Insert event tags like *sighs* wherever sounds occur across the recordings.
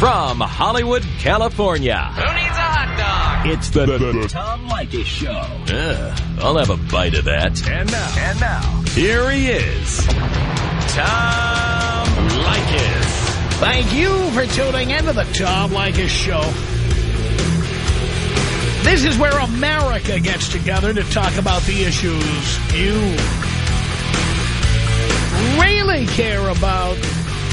From Hollywood, California. Who needs a hot dog? It's the, the, the Tom Leykis Show. Yeah, I'll have a bite of that. And now. And now. Here he is. Tom Leykis. Thank you for tuning into the Tom Leykis Show. This is where America gets together to talk about the issues you really care about.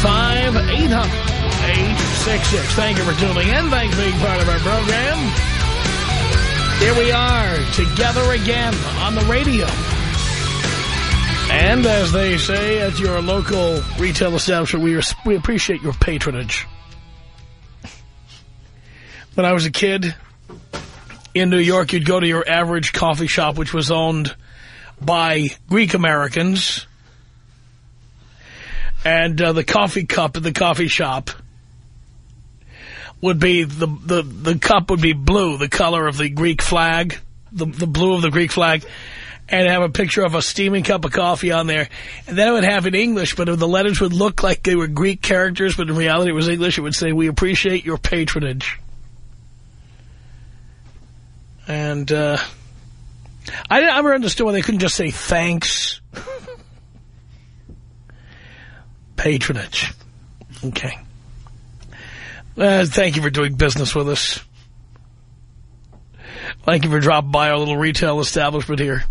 1-800-5800-866. Thank you for tuning in. Thanks for being part of our program. Here we are, together again on the radio. And as they say at your local retail establishment, we, are, we appreciate your patronage. When I was a kid in New York, you'd go to your average coffee shop, which was owned by Greek Americans. And uh, the coffee cup at the coffee shop would be, the, the, the cup would be blue, the color of the Greek flag, the, the blue of the Greek flag, and have a picture of a steaming cup of coffee on there. And then it would have in English, but the letters would look like they were Greek characters, but in reality it was English. It would say, we appreciate your patronage. And uh, I never understood why they couldn't just say thanks. *laughs* Patronage. Okay. Uh, thank you for doing business with us. Thank you for dropping by our little retail establishment here.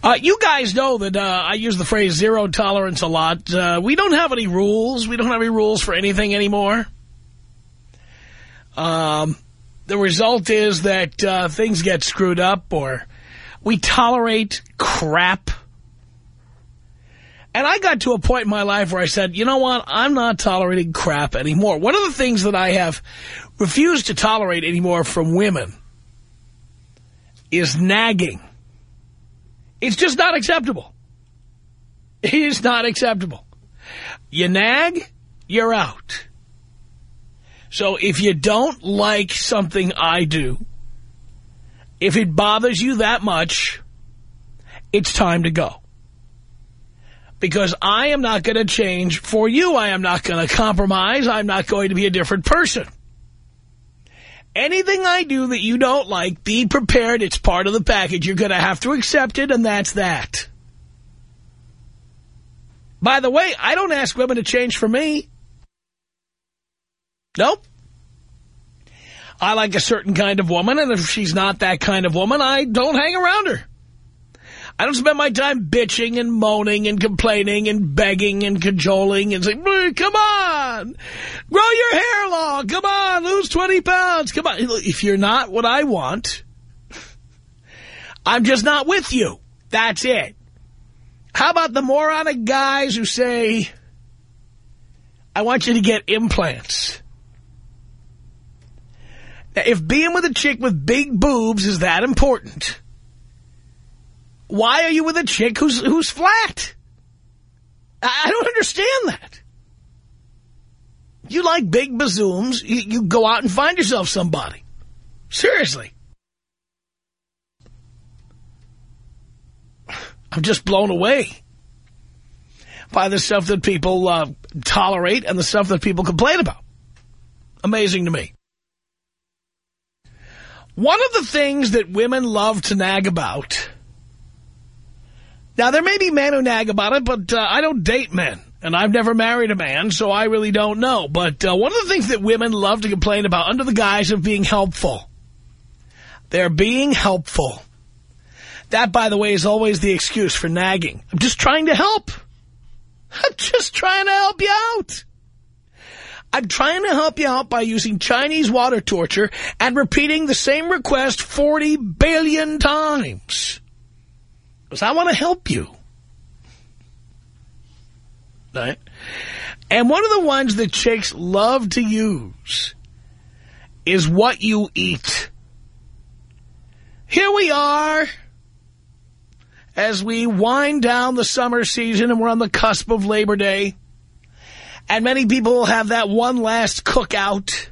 Uh, you guys know that uh, I use the phrase zero tolerance a lot. Uh, we don't have any rules. We don't have any rules for anything anymore. Um, the result is that uh, things get screwed up or we tolerate crap. And I got to a point in my life where I said, you know what, I'm not tolerating crap anymore. One of the things that I have refused to tolerate anymore from women is nagging. It's just not acceptable. It is not acceptable. You nag, you're out. So if you don't like something I do, if it bothers you that much, it's time to go. Because I am not going to change for you. I am not going to compromise. I'm not going to be a different person. Anything I do that you don't like, be prepared. It's part of the package. You're going to have to accept it, and that's that. By the way, I don't ask women to change for me. Nope. I like a certain kind of woman, and if she's not that kind of woman, I don't hang around her. I don't spend my time bitching and moaning and complaining and begging and cajoling and saying, come on, grow your hair long, come on, lose 20 pounds, come on. If you're not what I want, I'm just not with you. That's it. How about the moronic guys who say, I want you to get implants? Now, if being with a chick with big boobs is that important, why are you with a chick who's who's flat? I, I don't understand that. You like big bazooms, you, you go out and find yourself somebody. Seriously. I'm just blown away by the stuff that people uh, tolerate and the stuff that people complain about. Amazing to me. One of the things that women love to nag about, now there may be men who nag about it, but uh, I don't date men, and I've never married a man, so I really don't know. But uh, one of the things that women love to complain about under the guise of being helpful, they're being helpful. That, by the way, is always the excuse for nagging. I'm just trying to help. I'm just trying to help you out. I'm trying to help you out by using Chinese water torture and repeating the same request 40 billion times. Because I want to help you. Right? And one of the ones that chicks love to use is what you eat. Here we are as we wind down the summer season and we're on the cusp of Labor Day. And many people will have that one last cookout.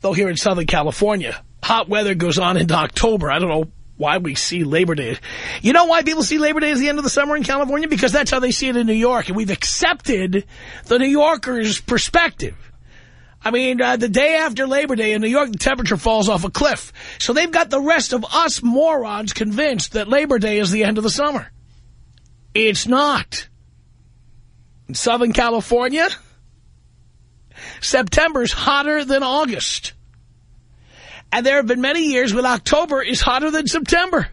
Though here in Southern California, hot weather goes on into October. I don't know why we see Labor Day. You know why people see Labor Day as the end of the summer in California? Because that's how they see it in New York. And we've accepted the New Yorkers' perspective. I mean, uh, the day after Labor Day in New York, the temperature falls off a cliff. So they've got the rest of us morons convinced that Labor Day is the end of the summer. It's not. In Southern California, September's hotter than August. And there have been many years when October is hotter than September.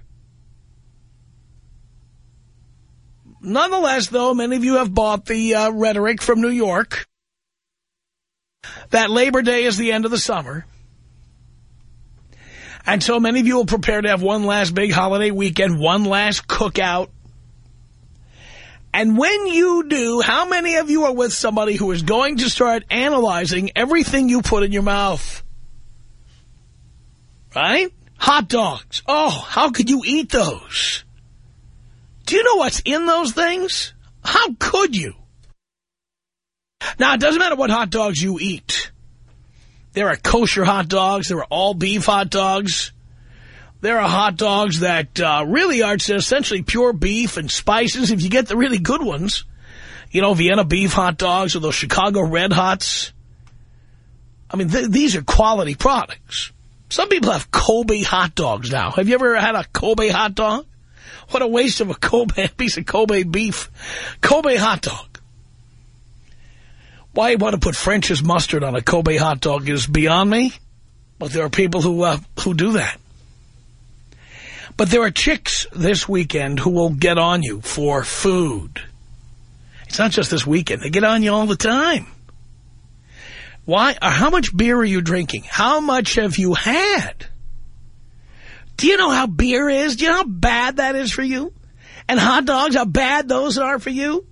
Nonetheless, though, many of you have bought the uh, rhetoric from New York that Labor Day is the end of the summer. And so many of you will prepare to have one last big holiday weekend, one last cookout. And when you do, how many of you are with somebody who is going to start analyzing everything you put in your mouth? Right? Hot dogs. Oh, how could you eat those? Do you know what's in those things? How could you? Now, it doesn't matter what hot dogs you eat. There are kosher hot dogs. There are all beef hot dogs. There are hot dogs that uh, really are essentially pure beef and spices if you get the really good ones. You know, Vienna beef hot dogs or those Chicago Red Hots. I mean, th these are quality products. Some people have Kobe hot dogs now. Have you ever had a Kobe hot dog? What a waste of a Kobe *laughs* piece of Kobe beef. Kobe hot dog. Why you want to put French's mustard on a Kobe hot dog is beyond me. But there are people who uh, who do that. But there are chicks this weekend who will get on you for food. It's not just this weekend. They get on you all the time. Why? Uh, how much beer are you drinking? How much have you had? Do you know how beer is? Do you know how bad that is for you? And hot dogs, how bad those are for you?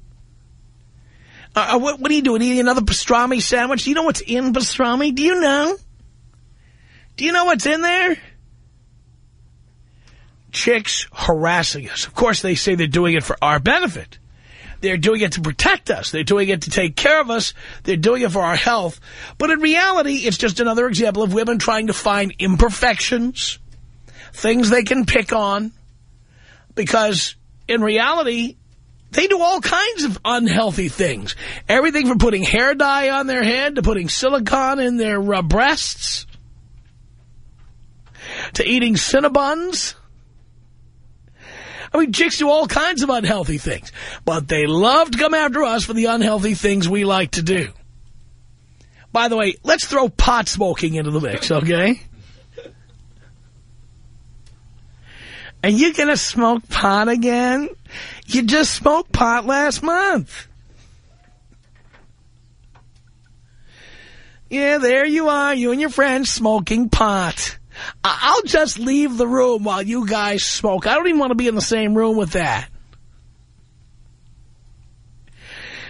Uh, uh, what, what, are you doing? Eating another pastrami sandwich? Do you know what's in pastrami? Do you know? Do you know what's in there? Chicks harassing us. Of course, they say they're doing it for our benefit. They're doing it to protect us. They're doing it to take care of us. They're doing it for our health. But in reality, it's just another example of women trying to find imperfections, things they can pick on. Because in reality, they do all kinds of unhealthy things. Everything from putting hair dye on their head to putting silicone in their uh, breasts to eating Cinnabons. I mean, chicks do all kinds of unhealthy things. But they love to come after us for the unhealthy things we like to do. By the way, let's throw pot smoking into the mix, okay? Are you going to smoke pot again? You just smoked pot last month. Yeah, there you are, you and your friends smoking pot. I'll just leave the room while you guys smoke. I don't even want to be in the same room with that.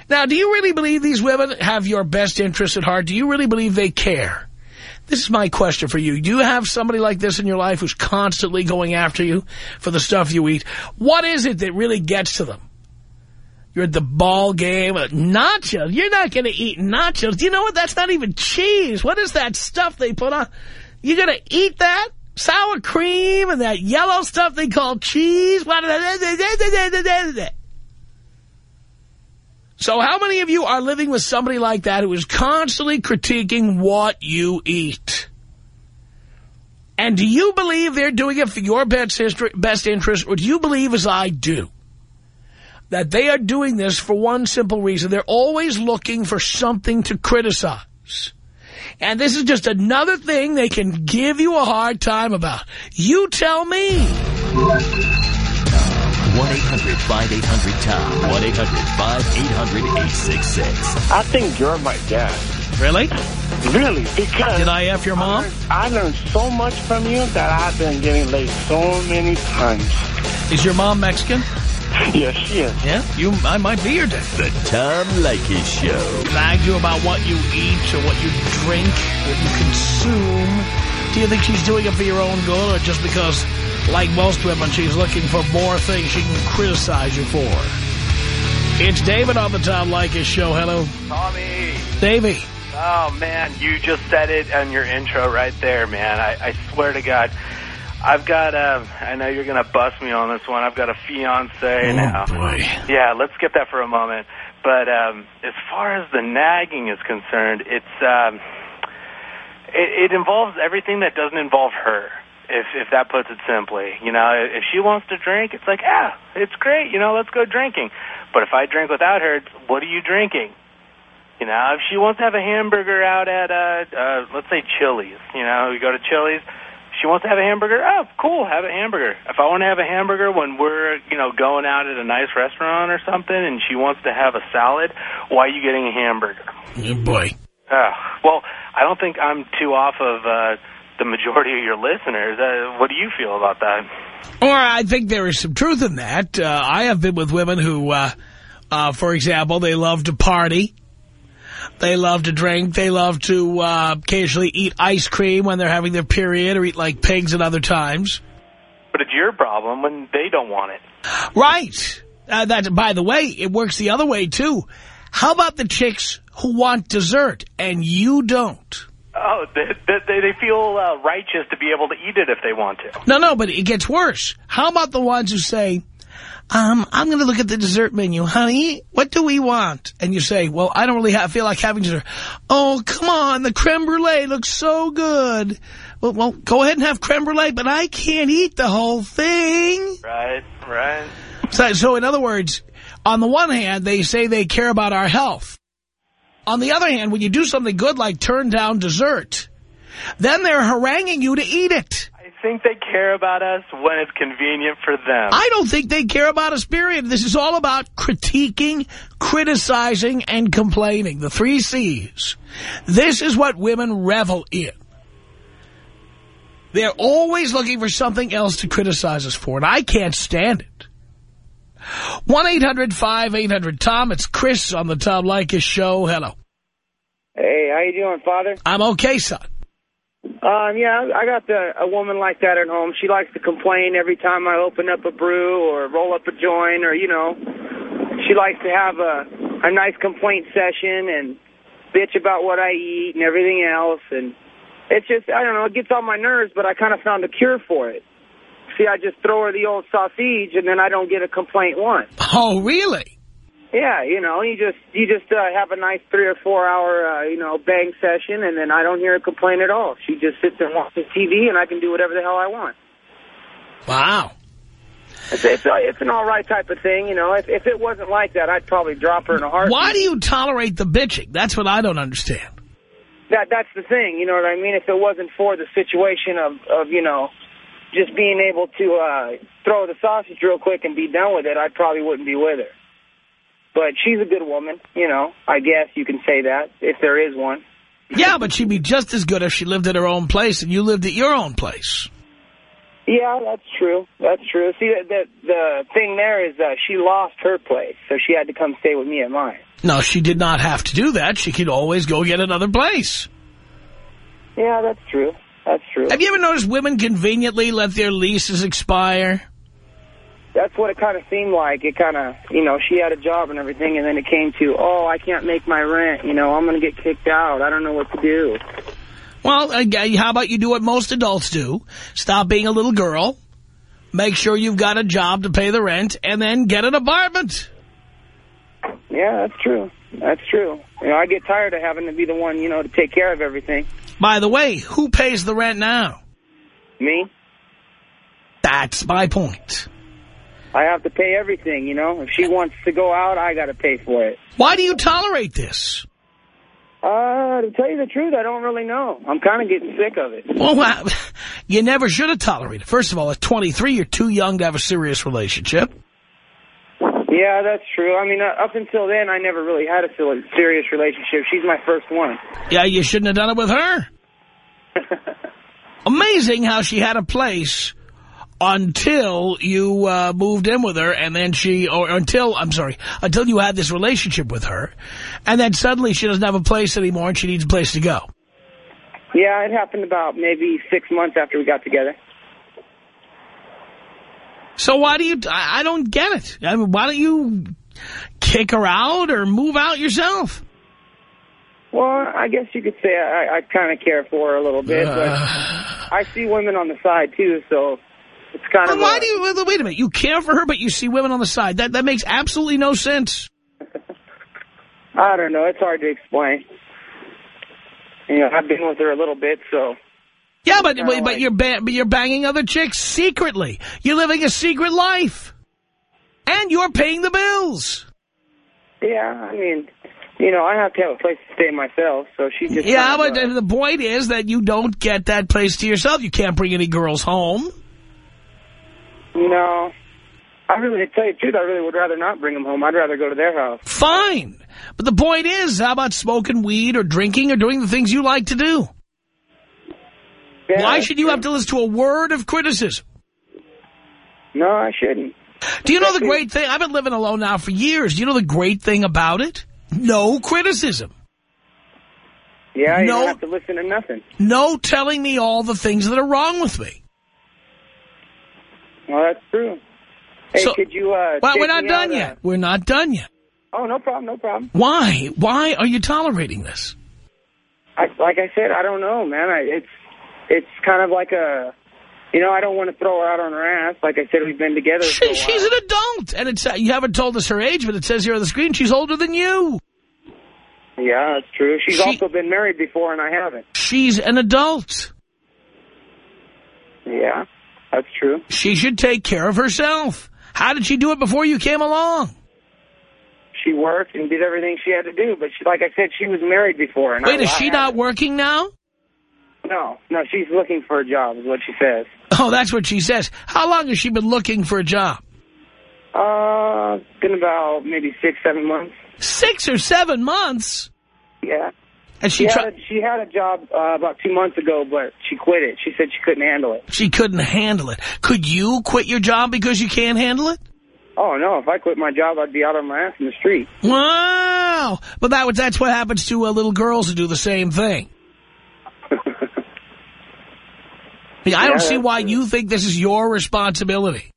Now, do you really believe these women have your best interests at heart? Do you really believe they care? This is my question for you. Do you have somebody like this in your life who's constantly going after you for the stuff you eat? What is it that really gets to them? You're at the ball game. Uh, nachos. You're not going to eat nachos. Do you know what? That's not even cheese. What is that stuff they put on? You going to eat that? Sour cream and that yellow stuff they call cheese? So how many of you are living with somebody like that who is constantly critiquing what you eat? And do you believe they're doing it for your best, best interest, or do you believe, as I do, that they are doing this for one simple reason? They're always looking for something to criticize. And this is just another thing they can give you a hard time about. You tell me. 1-800-5800-TOM. 1-800-5800-866. I think you're my dad. Really? Really, because... Did I F your mom? I learned so much from you that I've been getting laid so many times. Is your mom Mexican? Yes, she is. Yeah, you. I might be your dad. The Tom Leykis Show. Nag you about what you eat or what you drink, what you consume. Do you think she's doing it for your own good or just because, like most women, she's looking for more things she can criticize you for? It's David on the Tom Leykis Show. Hello. Tommy. Davey. Oh, man, you just said it on your intro right there, man. I, I swear to God. I've got, uh, I know you're going to bust me on this one. I've got a fiance Oh, now. boy. Yeah, let's skip that for a moment. But um, as far as the nagging is concerned, it's um, it, it involves everything that doesn't involve her. If if that puts it simply, you know, if she wants to drink, it's like, ah, it's great, you know, let's go drinking. But if I drink without her, it's, what are you drinking? You know, if she wants to have a hamburger out at, uh, uh, let's say Chili's, you know, we go to Chili's, she wants to have a hamburger, oh, cool, have a hamburger. If I want to have a hamburger when we're, you know, going out at a nice restaurant or something and she wants to have a salad, why are you getting a hamburger? Oh, boy. Uh, well, I don't think I'm too off of uh, the majority of your listeners. Uh, what do you feel about that? Or I think there is some truth in that. Uh, I have been with women who, uh, uh, for example, they love to party. They love to drink. They love to uh, occasionally eat ice cream when they're having their period or eat like pigs at other times. But it's your problem when they don't want it. Right. Uh, that, by the way, it works the other way, too. How about the chicks who want dessert and you don't? Oh, they, they, they feel uh, righteous to be able to eat it if they want to. No, no, but it gets worse. How about the ones who say, um, I'm going to look at the dessert menu. Honey, what do we want? And you say, well, I don't really have, feel like having dessert. Oh, come on, the creme brulee looks so good. Well, well, go ahead and have creme brulee, but I can't eat the whole thing. Right, right. So, so in other words, on the one hand, they say they care about our health. On the other hand, when you do something good like turn down dessert, then they're haranguing you to eat it. I think they care about us when it's convenient for them. I don't think they care about us, period. This is all about critiquing, criticizing, and complaining. The three C's. This is what women revel in. They're always looking for something else to criticize us for, and I can't stand it. 1-800-5800-TOM. It's Chris on the Tom Leykis Show. Hello. Hey, how you doing, Father? I'm okay, son. Um, yeah, I got the, a woman like that at home. She likes to complain every time I open up a brew or roll up a joint or, you know, she likes to have a, a nice complaint session and bitch about what I eat and everything else. And it's just, I don't know, it gets on my nerves, but I kind of found a cure for it. See, I just throw her the old sausage and then I don't get a complaint once. Oh, really? Yeah, you know, you just you just uh, have a nice three or four hour uh, you know bang session, and then I don't hear a complaint at all. She just sits and watches TV, and I can do whatever the hell I want. Wow. It's it's, uh, it's an all right type of thing, you know. If if it wasn't like that, I'd probably drop her in a heartbeat. Why do you tolerate the bitching? That's what I don't understand. That that's the thing, you know what I mean. If it wasn't for the situation of of you know just being able to uh, throw the sausage real quick and be done with it, I probably wouldn't be with her. But she's a good woman, you know. I guess you can say that, if there is one. Yeah, but she'd be just as good if she lived at her own place and you lived at your own place. Yeah, that's true. That's true. See, the, the, the thing there is uh, she lost her place, so she had to come stay with me at mine. No, she did not have to do that. She could always go get another place. Yeah, that's true. That's true. Have you ever noticed women conveniently let their leases expire? That's what it kind of seemed like. It kind of, you know, she had a job and everything, and then it came to, oh, I can't make my rent. You know, I'm going to get kicked out. I don't know what to do. Well, uh, how about you do what most adults do? Stop being a little girl, make sure you've got a job to pay the rent, and then get an apartment. Yeah, that's true. That's true. You know, I get tired of having to be the one, you know, to take care of everything. By the way, who pays the rent now? Me? That's my point. I have to pay everything, you know. If she wants to go out, I got to pay for it. Why do you tolerate this? Uh, to tell you the truth, I don't really know. I'm kind of getting sick of it. Well, well, *laughs* you never should have tolerated it. First of all, at 23, you're too young to have a serious relationship. Yeah, that's true. I mean, uh, up until then, I never really had a serious relationship. She's my first one. Yeah, you shouldn't have done it with her. *laughs* Amazing how she had a place until you uh, moved in with her and then she, or until, I'm sorry, until you had this relationship with her and then suddenly she doesn't have a place anymore and she needs a place to go. Yeah, it happened about maybe six months after we got together. So why do you, I, I don't get it. I mean, why don't you kick her out or move out yourself? Well, I guess you could say I, I kind of care for her a little bit, but *sighs* I see women on the side, too, so it's kind Well, of... why a- do you, wait wait a minute, you care for her but you see women on the side. That, that makes absolutely no sense. *laughs* I don't know. It's hard to explain. You know, I've been with her a little bit, so... Yeah, but, but, but like- you're ba but you're banging other chicks secretly. You're living a secret life. And you're paying the bills. Yeah, I mean, you know, I have to have a place to stay myself, so she just... Yeah, but the point is that you don't get that place to yourself. You can't bring any girls home. No. I really, to tell you the truth, I really would rather not bring them home. I'd rather go to their house. Fine. But the point is, how about smoking weed or drinking or doing the things you like to do? Yeah, Why should you have to listen to a word of criticism? No, I shouldn't. Do you know the great thing? I've been living alone now for years. Do you know the great thing about it? No criticism. Yeah, you No. don't have to listen to nothing. No telling me all the things that are wrong with me. Well, that's true. Hey, So- could you... Uh, Well, we're not done uh, yet. We're not done yet. Oh, no problem, no problem. Why? Why are you tolerating this? I, like I said, I don't know, man. I, it's it's kind of like a, you know, I don't want to throw her out on her ass. Like I said, we've been together *laughs* for a She, while. she's an adult, and it's uh, you haven't told us her age, but it says here on the screen she's older than you. Yeah, that's true. She's She- also been married before, and I haven't. She's an adult. Yeah, that's true. She should take care of herself. How did she do it before you came along? She worked and did everything she had to do, but she, like I said, she was married before. And Wait, I, is she not working now? No, no, she's looking for a job, is what she says. Oh, that's what she says. How long has she been looking for a job? Uh, been about maybe six, seven months. Six or seven months? Yeah. And She she had a, she had a job uh, about two months ago, but she quit it. She said she couldn't handle it. she couldn't handle it. Could you quit your job because you can't handle it? Oh no, if I quit my job, I'd be out on my ass in the street. Wow. But that, that's what happens to uh, little girls who do the same thing. *laughs* I I don't Yeah, see why you think this is your responsibility.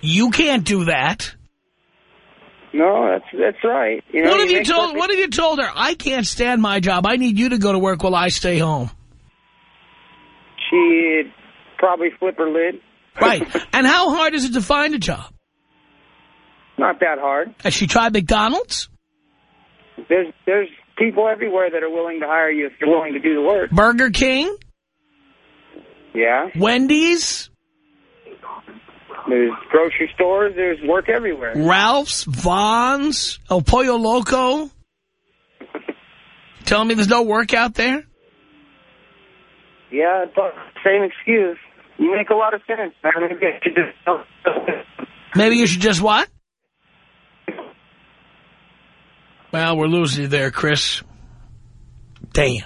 You can't do that. No, that's that's right. You know, what have you told? perfect- What have you told her? I can't stand my job. I need you to go to work while I stay home. She'd probably flip her lid. Right. *laughs* and how hard is it to find a job? Not that hard. Has she tried McDonald's, There's there's people everywhere that are willing to hire you if you're willing to do the work. Burger King, Yeah. Wendy's, There's grocery stores. There's work everywhere. Ralph's, Vons, El Pollo Loco? *laughs* Telling me there's no work out there? Yeah, same excuse. You make a lot of sense, man. Maybe I should just Maybe you should just what? Well, we're losing you there, Chris. Damn.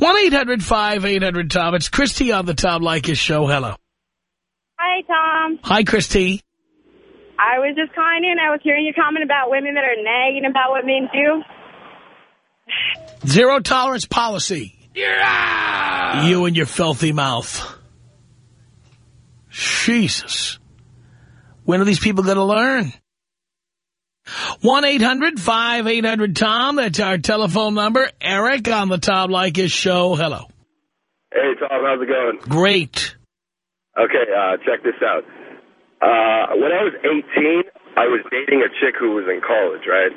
1-800-5800-TOM. It's Christy on the Tom Leykis show. Hello. Hi, Tom. Hi, Christy. I was just calling in. I was hearing your comment about women that are nagging about what men do. Zero tolerance policy. Yeah! You and your filthy mouth. Jesus. When are these people going to learn? 1-800-5800-TOM. That's our telephone number. Eric on the Tom Leykis show. Hello. Hey, Tom, how's it going? Great. Okay, uh, check this out. Uh, when I was 18, I was dating a chick who was in college, right?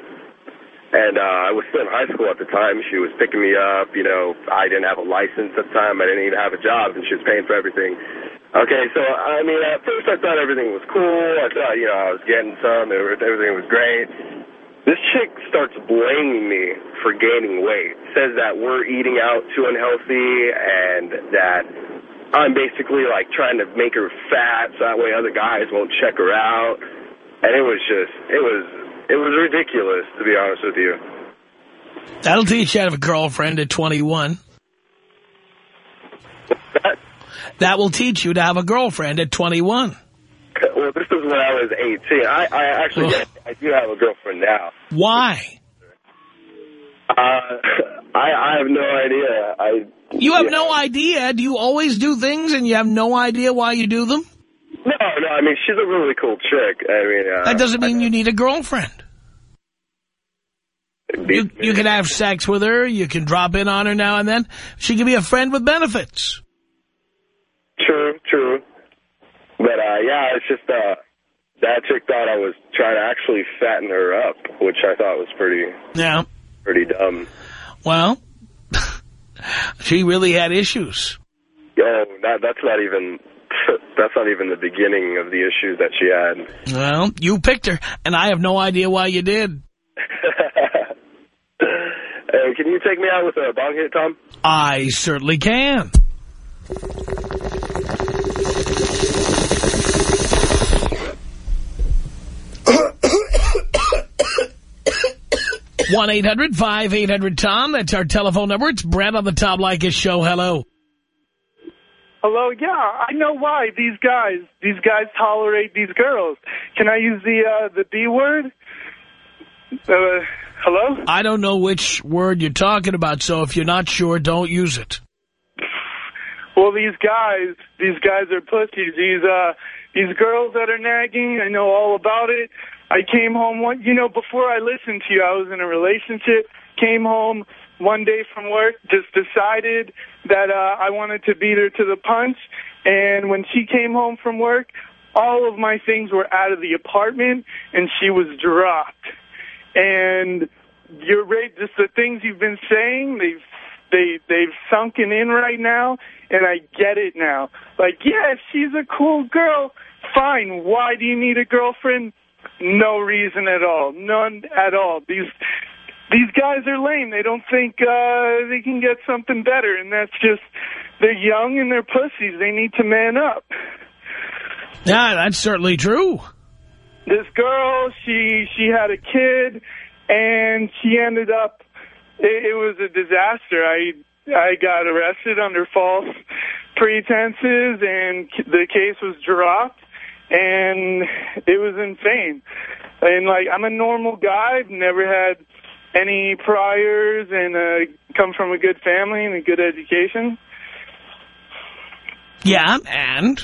And uh, I was still in high school at the time. She was picking me up. You know, I didn't have a license at the time. I didn't even have a job, and she was paying for everything. Okay, so, I mean, at first I thought everything was cool. I thought, you know, I was getting some. Everything was great. This chick starts blaming me for gaining weight. Says that we're eating out too unhealthy and that I'm basically like trying to make her fat so that way other guys won't check her out. And it was just, it was, it was ridiculous to be honest with you. That'll teach you to have a girlfriend at 21. That, *laughs* That will teach you to have a girlfriend at 21. Well, this is when I was 18. I, I actually. I do have a girlfriend now. Why? Uh, I, I have no idea. I You have yeah. no idea. Do you always do things and you have no idea why you do them? No, no. I mean, she's a really cool chick. I mean, uh, That doesn't mean you need a girlfriend. You, you can have sex with her. You can drop in on her now and then. She can be a friend with benefits. True, true. But uh, yeah, it's just uh, that chick thought I was trying to actually fatten her up, which I thought was pretty, Yeah. Pretty dumb. Well, *laughs* she really had issues. Yo, that that's not even. *laughs* That's not even the beginning of the issues that she had. Well, you picked her, and I have no idea why you did. *laughs* hey, can you take me out with a bong hit, Tom? I certainly can. One eight hundred 800 tom That's our telephone number. It's Brett on the Tom Leykis show. Hello. Hello, yeah, I know why these guys, these guys tolerate these girls. Can I use the uh, the B word? Uh, hello? I don't know which word you're talking about, so if you're not sure, don't use it. Well, these guys, these guys are pussies. These uh, these girls that are nagging, I know all about it. I came home one, you know, before I listened to you, I was in a relationship. Came home one day from work, just decided that uh, I wanted to beat her to the punch. And when she came home from work, all of my things were out of the apartment, and she was dropped. And you're right, just the things you've been saying, they've they they've sunken in right now, and I get it now. Like, yeah, she's a cool girl. Fine. Why do you need a girlfriend? No reason at all. None at all. These these guys are lame. They don't think uh, they can get something better, and that's just they're young and they're pussies. They need to man up. Yeah, that's certainly true. This girl, she she had a kid, and she ended up. It, it was a disaster. I I got arrested under false pretenses, and the case was dropped, and it was insane. And like, I'm a normal guy. I've never had any priors, and uh, come from a good family and a good education. Yeah, and?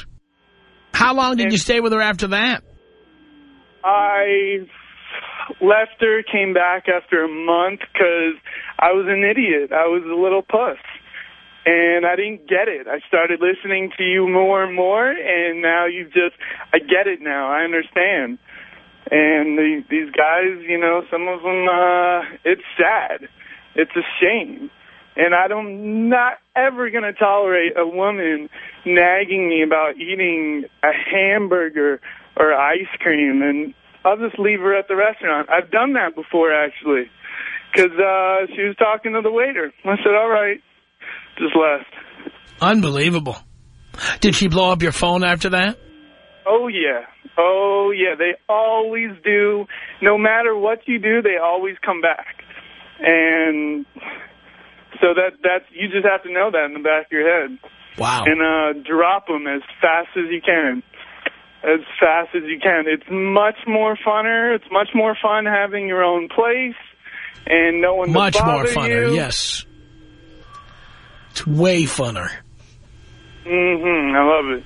How long did you stay with her after that? I left her, came back after a month because I was an idiot. I was a little puss. And I didn't get it. I started listening to you more and more, and now you just, I get it now. I understand. And the, these guys, you know, some of them, uh, it's sad. It's a shame. And I don't, not ever going to tolerate a woman nagging me about eating a hamburger or ice cream, and I'll just leave her at the restaurant. I've done that before, actually, because uh, she was talking to the waiter. I said, all right, just left. Unbelievable. Did she blow up your phone after that? Oh, yeah. Oh, yeah. They always do. No matter what you do, they always come back. And so that that's you just have to know that in the back of your head. Wow. And uh, drop them as fast as you can. As fast as you can. It's much more funner. It's much more fun having your own place and no one Much more funner, you. yes. It's way funner. Mm-hmm. I love it.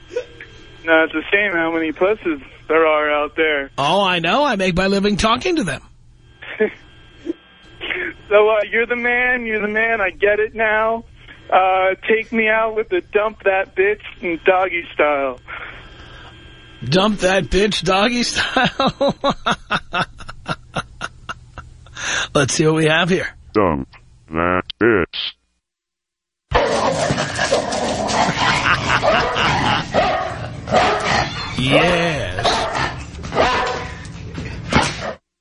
No, it's a shame how many pussies there are out there. Oh, I know. I make my living talking to them. *laughs* So uh, you're the man. You're the man. I get it now. Uh, take me out with the dump that bitch in doggy style. Dump that bitch doggy *laughs* style. Let's see what we have here. Dump that bitch. *laughs* Yes.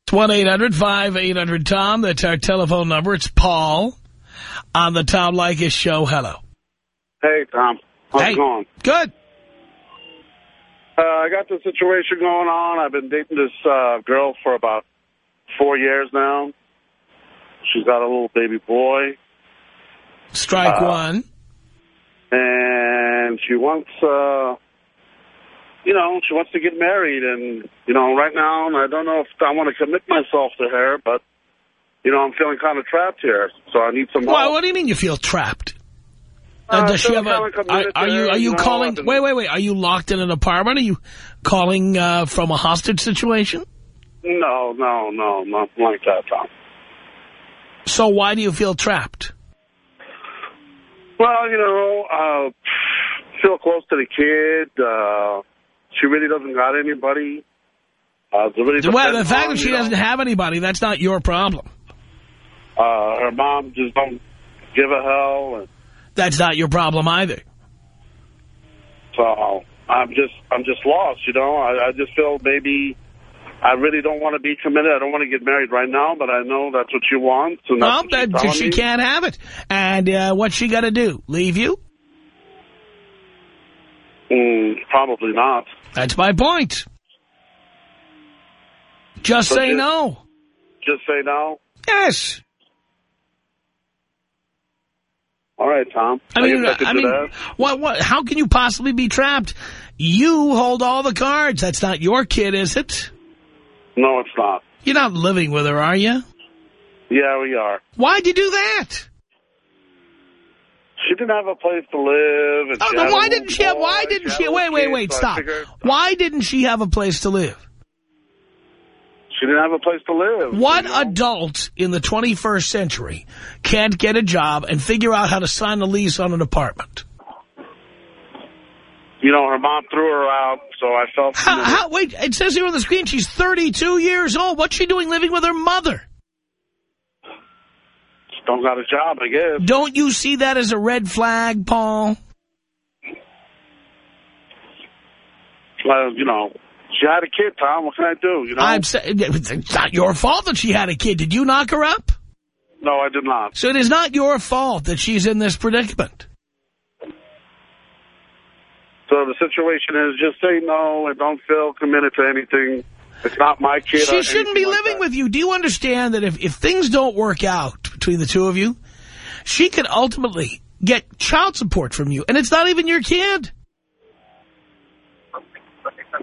It's 1-800-5800-TOM. That's our telephone number. It's Paul on the Tom Leykis show. Hello. Hey, Tom. How's Hey. it going? Good. Uh, I got the situation going on. I've been dating this uh, girl for about four years now. She's got a little baby boy. Strike Uh, one. And she wants, uh, you know, she wants to get married. And, you know, right now, I don't know if I want to commit myself to her, but, you know, I'm feeling kind of trapped here. So I need some help. Well, what do you mean you feel trapped? Uh, does she have a? Are, are you are you you calling? Wait, wait, wait. Are you locked in an apartment? Are you calling uh, from a hostage situation? No, no, no, nothing like that, Tom. So why do you feel trapped? Well, you know, uh, feel close to the kid. Uh, she really doesn't got anybody. Uh, really Well, the fact that she doesn't have anybody, that's not your problem. Uh, her mom just don't give a hell, and That's not your problem either. so I'm just I'm just lost. You know, I, I just feel maybe I really don't want to be committed. I don't want to get married right now, but I know that's what she wants, and Well, that, she me. can't have it. And uh, what's she got to do? Leave you? Mm, probably not. That's my point. Just So say just- no. Just say no. Yes. All right, Tom. I mean, I I mean, what, what, how can you possibly be trapped? You hold all the cards. That's not your kid, is it? No, it's not. You're not living with her, are you? Yeah, we are. Why'd you do that? She didn't have a place to live. And uh, Oh, no, why didn't she have, why didn't had she, a wait, wait, wait, so stop. figured Why didn't she have a place to live? She didn't have a place to live. What you know? adult in the 21st century can't get a job and figure out how to sign a lease on an apartment? You know, her mom threw her out, so I felt... How, how, wait, it says here on the screen she's 32 years old. What's she doing living with her mother? don't got a job, I guess. Don't you see that as a red flag, Paul? Well, you know, she had a kid, Tom. What can I do, you know? I'm saying it's not your fault that she had a kid. Did you knock her up? No, I did not. So it is not your fault that she's in this predicament. So the situation is just say no and don't feel committed to anything. It's not my kid. She shouldn't be like living that. with you. Do you understand that if, if things don't work out between the two of you, she could ultimately get child support from you, and it's not even your kid.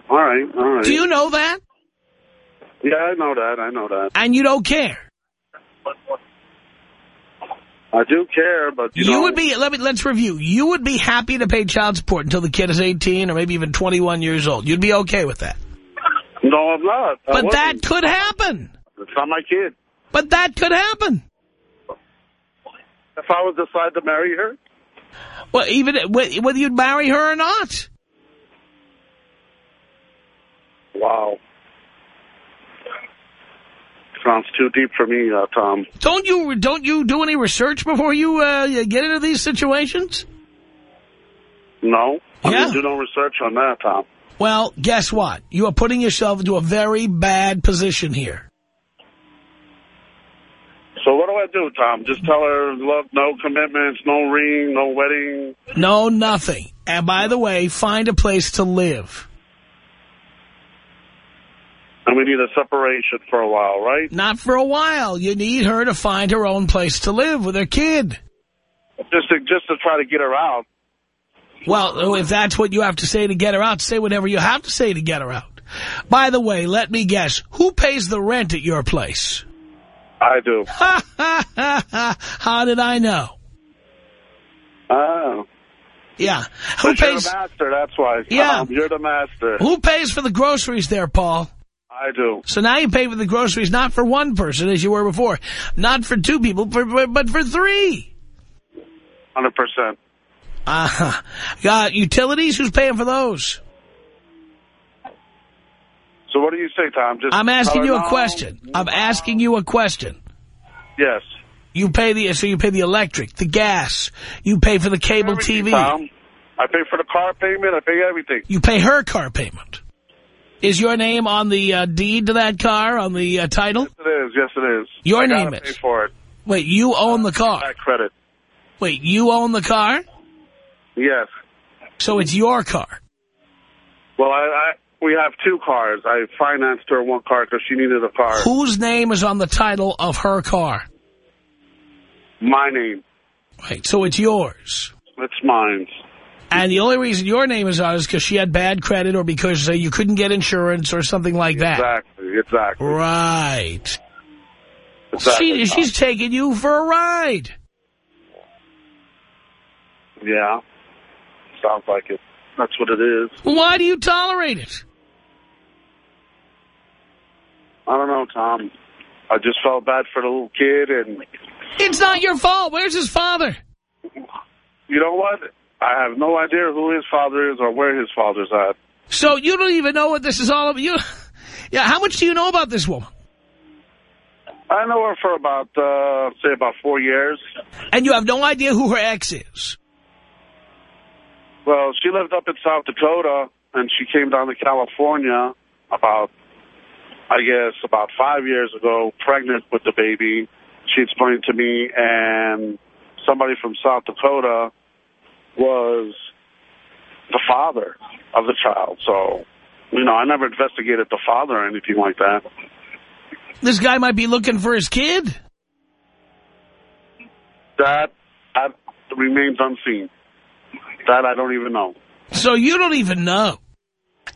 All right, all right. Do you know that? Yeah, I know that. I know that. And you don't care. I do care, but you, You, know, would be, let me, let's review. You would be happy to pay child support until the kid is 18 or maybe even 21 years old. You'd be okay with that. No, I'm not. I But that could happen. It's not my kid. But that could happen. If I was decide to marry her, Well, even whether you'd marry her or not. wow. Sounds too deep for me, uh, Tom. Don't you don't you do any research before you uh, get into these situations? No, I Yeah. didn't do no research on that, Tom. Well, guess what? You are putting yourself into a very bad position here. So what do I do, Tom? Just tell her, look, no commitments, no ring, no wedding. No, nothing. And by the way, find a place to live. And we need a separation for a while, right? Not for a while. You need her to find her own place to live with her kid. Just to just to try to get her out. Well, if that's what you have to say to get her out, say whatever you have to say to get her out. By the way, let me guess. Who pays the rent at your place? I do. Ha, ha, ha, ha. How did I know? Oh. Yeah. Who But you're the master, that's why. Yeah. Tom, you're the master. Who pays for the groceries there, Paul? I do. So now you pay for the groceries not for one person as you were before, not for two people, but for three. 100%. Uh-huh. Uh, utilities, who's paying for those? So what do you say, Tom? Just I'm asking you a no? question. I'm asking you a question. Yes. You pay the so you pay the electric, the gas. You pay for the cable Everything, TV. Tom. I pay for the car payment. I pay everything. You pay her car payment. Is your name on the uh, deed to that car, on the uh, title? Yes, it is. Yes, it is. Your I name is. pay for it. Wait, you own the car. That credit. Wait, you own the car? Yes. So it's your car. Well, I, I we have two cars. I financed her one car because she needed a car. Whose name is on the title of her car? My name. Right, so it's yours. It's mine. And the only reason your name is on is because she had bad credit or because uh, you couldn't get insurance or something like that. Exactly, exactly. Right. exactly She, she's taking you for a ride. Yeah. Sounds like it. That's what it is. Why do you tolerate it? I don't know, Tom. I just felt bad for the little kid, and It's not your fault. Where's his father? you know what? I have no idea who his father is or where his father's at. So you don't even know what this is all about. You, *laughs* yeah. How much do you know about this woman? I know her for about, uh, say, about four years. And you have no idea who her ex is. Well, she lived up in South Dakota, and she came down to California about, I guess, about five years ago, pregnant with the baby. She explained to me, and somebody from South Dakota was the father of the child. So, you know, I never investigated the father or anything like that. This guy might be looking for his kid. That, that remains unseen. That I don't even know. So you don't even know.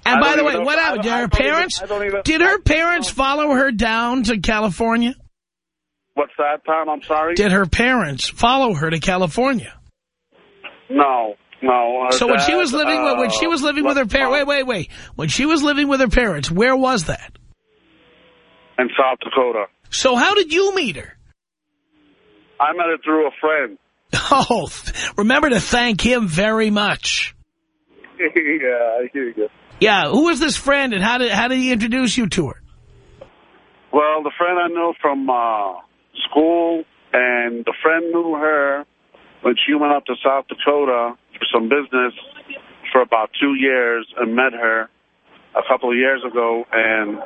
And I by the way, know- what happened? Did her even- parents, I don't even- did her parents follow her down to California? What's that, Tom? I'm sorry? Did her parents follow her to California? No, no. So when she was living with, when she uh, was living with her parents, wait, wait, wait. When she was living with her parents, where was that? In South Dakota. So how did you meet her? I met her through a friend. *laughs* Oh, remember to thank him very much. *laughs* yeah, I hear you. Yeah, who was this friend and how did how did he introduce you to her? Well, the friend I know from uh, school, and the friend knew her when she went up to South Dakota for some business for about two years and met her a couple of years ago, and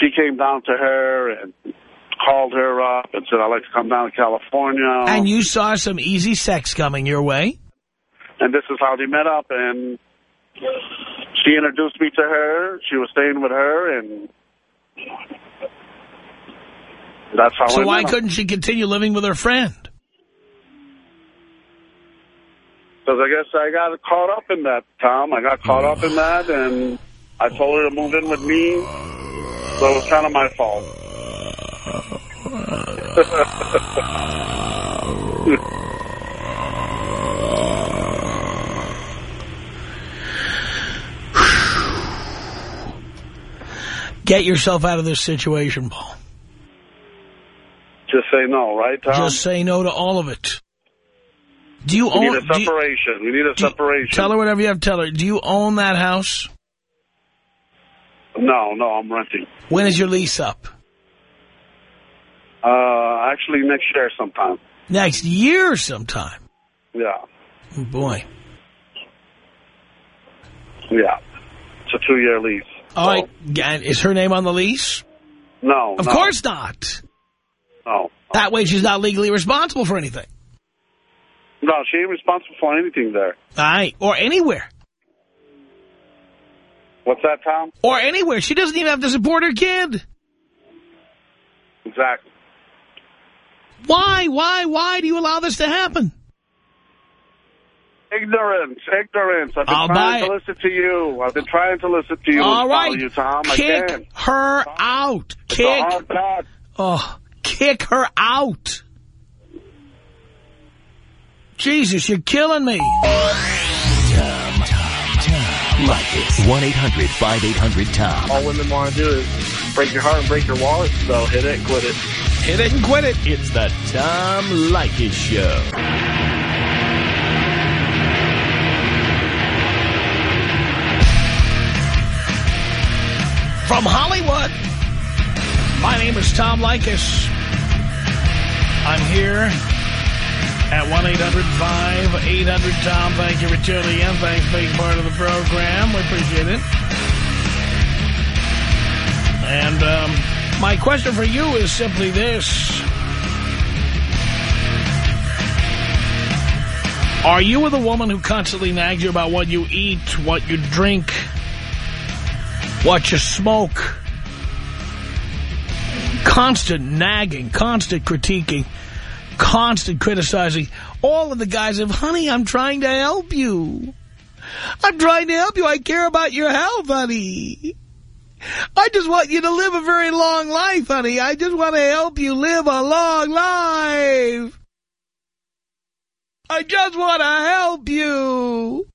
she came down to her and called her up and said, I'd like to come down to California. And you saw some easy sex coming your way? and this is how they met up and she introduced me to her she was staying with her and that's how So why couldn't she continue living with her friend? Because I guess I got caught up in that Tom I got caught up in that and I told her to move in with me so it was kind of my fault *laughs* Get yourself out of this situation, Paul. just say no right Tom Just say no to all of it. Do you we need own? a do you- separation we need a separation tell her whatever you have to tell her. Do you own that house? no no I'm renting When is your lease up? uh actually next year sometime Next year sometime. yeah Oh, boy. yeah it's a two year lease All right. And is her name on the lease? no Of no, course not. no That way she's not legally responsible for anything. No, she ain't responsible for anything there. All right. Or anywhere. What's that, Tom? Or anywhere. She doesn't even have to support her kid. Exactly. Why, why, why do you allow this to happen? Ignorance, ignorance. I've been I'll trying to it. listen to you. I've been trying to listen to you All right. you, Tom. Kick her out. It's a Kick. Oh, kick her out. Jesus, you're killing me. Tom, Like it. 1-800-5800-TOM. All women want to do is break your heart and break your wallet, so hit it quit it. Hit it and quit it. It's the Tom Leykis Show. From Hollywood, my name is Tom Leykis. I'm here at 1-800-5800-TOM. Thank you for tuning in. Thanks for being part of the program. We appreciate it. And um, my question for you is simply this. Are you with a woman who constantly nags you about what you eat, what you drink, what you smoke? Constant nagging, constant critiquing. Constant criticizing. All of the guys of, honey, I'm trying to help you. I'm trying to help you. I care about your health, honey. I just want you to live a very long life, honey. I just want to help you live a long life. I just want to help you.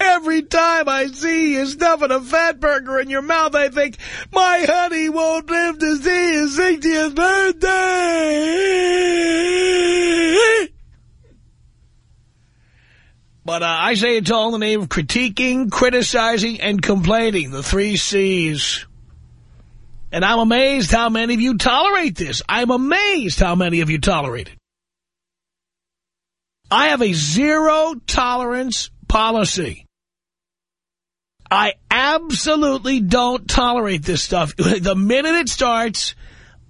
Every time I see you stuffing a fat burger in your mouth, I think, my honey won't live to see his 60th birthday. But uh, I say it's all in the name of critiquing, criticizing, and complaining, the three C's. And I'm amazed how many of you tolerate this. I'm amazed how many of you tolerate it. I have a zero tolerance policy. I absolutely don't tolerate this stuff. *laughs* The minute it starts,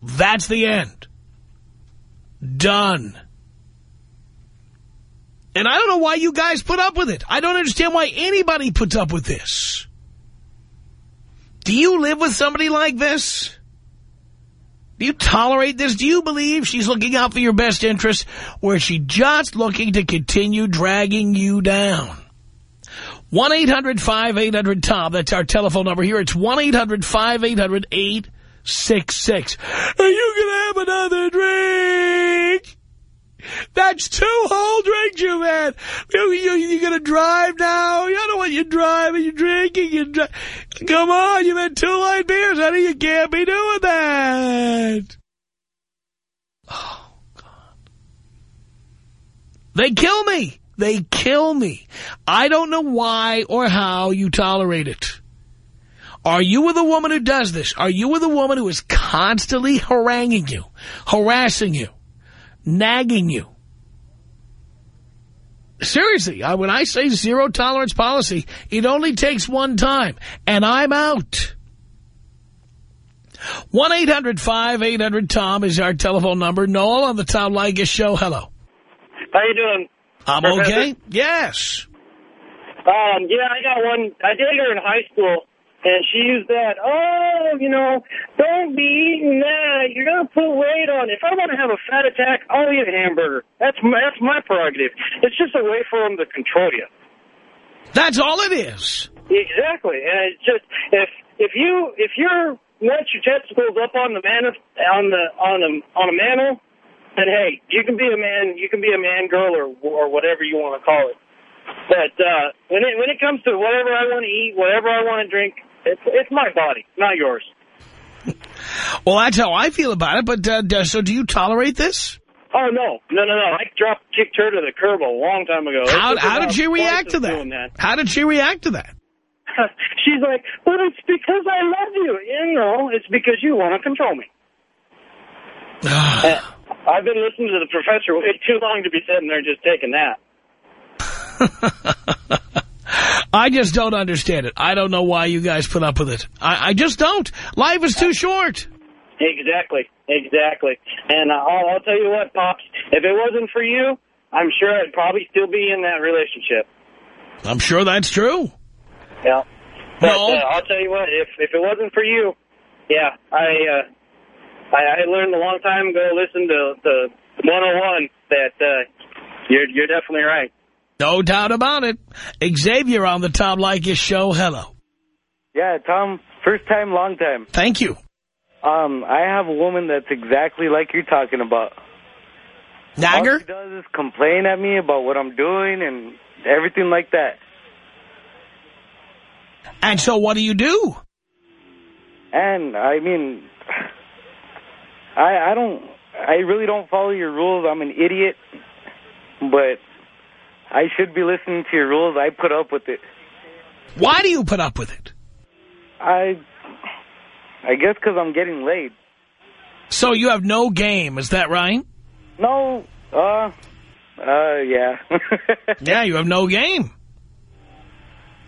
that's the end. Done. And I don't know why you guys put up with it. I don't understand why anybody puts up with this. Do you live with somebody like this? Do you tolerate this? Do you believe she's looking out for your best interest? Or is she just looking to continue dragging you down? 1-800-5800-TOM. That's our telephone number here. It's 1-800-5800-866. Are you going to have another drink? That's two whole drinks you've had. You, you, you going to drive now? You don't what you're driving. You're drinking. You're dri Come on. You've had two light beers, honey. You can't be doing that. Oh, God. They kill me. They kill me. I don't know why or how you tolerate it. Are you with a woman who does this? Are you with a woman who is constantly haranguing you, harassing you, nagging you? Seriously, I, when I say zero tolerance policy, it only takes one time, and I'm out. 1-800-5800-TOM is our telephone number. Noel on the Tom Leykis show. Hello. How you doing? I'm okay. Yes. Um, yeah, I got one. I dated her in high school, and she used that. Oh, you know, don't be eating that. You're gonna put weight on. If I want to have a fat attack, I'll eat a hamburger. That's my, that's my prerogative. It's just a way for them to control you. That's all it is. Exactly, and it's just if if you if you're once your testicles up on the man on the on the on a mantle and hey, you can be a man, you can be a man girl or or whatever you want to call it. But uh, when it when it comes to whatever I want to eat, whatever I want to drink, it's it's my body, not yours. Well, that's how I feel about it. But uh, so, do you tolerate this? Oh no, no, no, no! I dropped kicked her to the curb a long time ago. How, how did she react to that? that? How did she react to that? *laughs* She's like, "But it's because I love you." You know, it's because you want to control me. *sighs* uh, I've been listening to the professor way too long to be sitting there just taking that. *laughs* I just don't understand it. I don't know why you guys put up with it. I, I just don't. Life is too short. Exactly. Exactly. And uh, I'll, I'll tell you what, Pops, if it wasn't for you, I'm sure I'd probably still be in that relationship. I'm sure that's true. Yeah. But, no. Uh, I'll tell you what, if, if it wasn't for you, yeah, I... Uh, I, I learned a long time ago, listen to the 101, that uh, you're, you're definitely right. No doubt about it. Xavier on the Tom Leykis show. Hello. Yeah, Tom, first time, long time. Thank you. Um, I have a woman that's exactly like you're talking about. Nagger? All she does is complain at me about what I'm doing and everything like that. And so what do you do? And, I mean, I, I don't, I really don't follow your rules. I'm an idiot, but I should be listening to your rules. I put up with it. Why do you put up with it? I, I guess because I'm getting laid. So you have no game, is that right? No, uh, uh, yeah. *laughs* yeah, you have no game.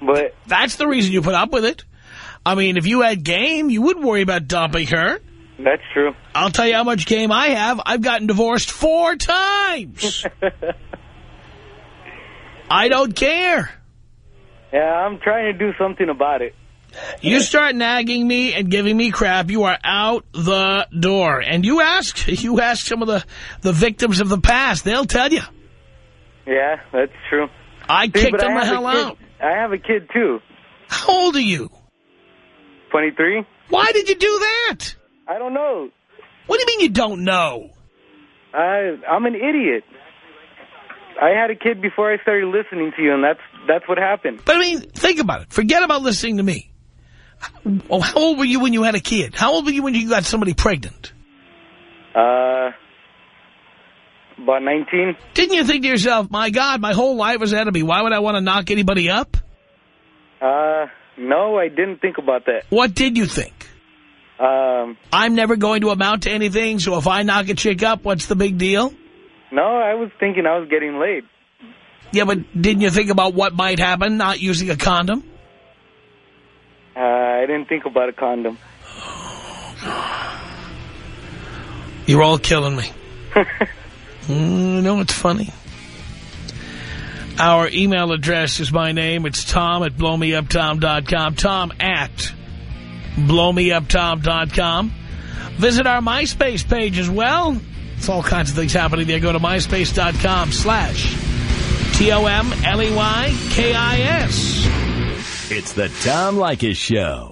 But that's the reason you put up with it. I mean, if you had game, you wouldn't worry about dumping her. That's true. I'll tell you how much game I have. I've gotten divorced four times. *laughs* I don't care. Yeah, I'm trying to do something about it. You start nagging me and giving me crap, you are out the door. And you ask, *laughs* you ask some of the, the victims of the past, they'll tell you. Yeah, that's true. I See, kicked them I the hell out. I have a kid, too. How old are you? 23. Why did you do that? I don't know. What do you mean you don't know? I, I'm an idiot. I had a kid before I started listening to you, and that's that's what happened. But I mean, think about it. Forget about listening to me. Oh, how old were you when you had a kid? How old were you when you got somebody pregnant? Uh, about 19. Didn't you think to yourself, my God, my whole life is ahead of me. Why would I want to knock anybody up? Uh, no, I didn't think about that. What did you think? Um, I'm never going to amount to anything, so if I knock a chick up, what's the big deal? no, I was thinking I was getting laid. Yeah, but didn't you think about what might happen not using a condom? Uh, I didn't think about a condom. *sighs* You're all killing me. *laughs* mm, you know what's funny? Our email address is my name. It's Tom at blowmeuptom.com. Tom at blowmeuptom.com. Visit our MySpace page as well. It's all kinds of things happening there. Go to myspace.com slash T-O-M-L-E-Y-K-I-S. It's the Tom Leykis Show.